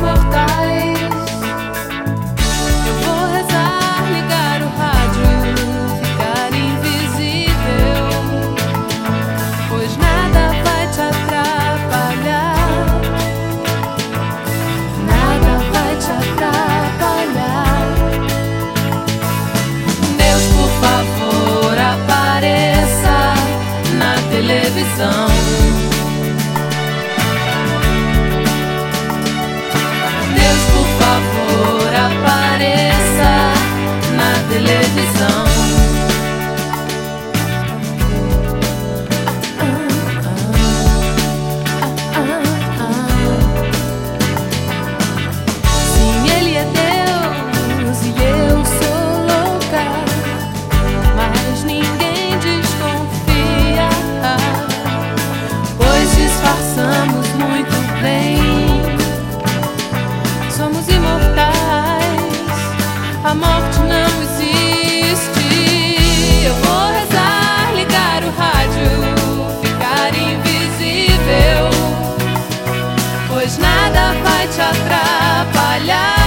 immortal. nada vai te atrapalhar.